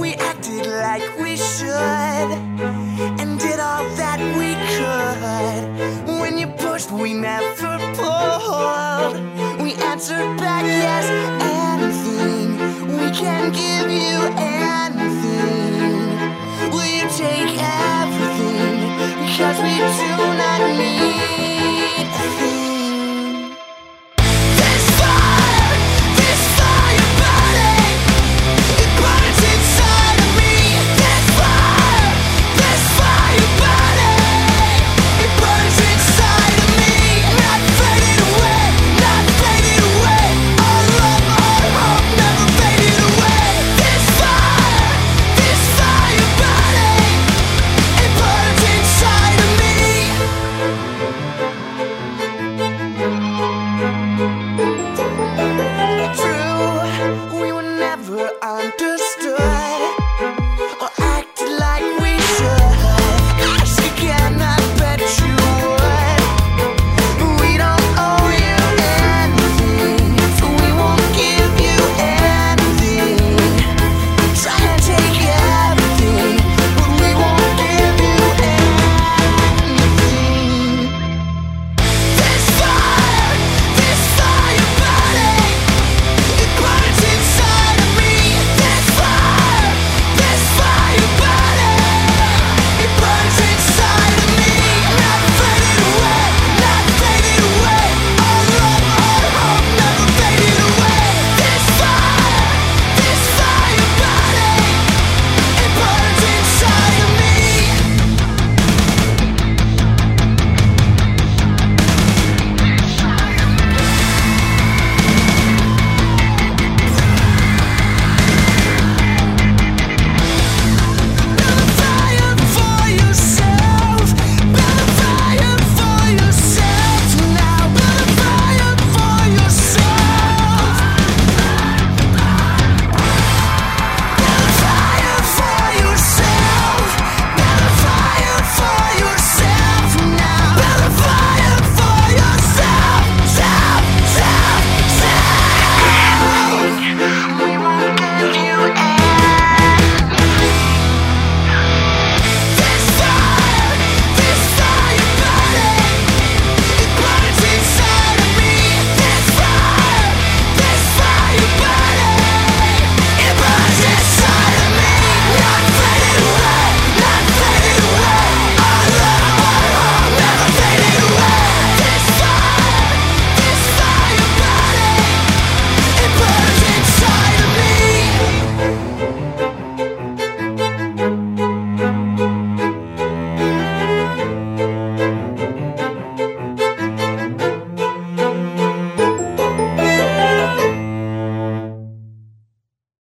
we acted like we should and did all that we could. When you pushed, we never pulled. We answered back, yes, anything. We can give you anything. Will you take everything? Because we do not need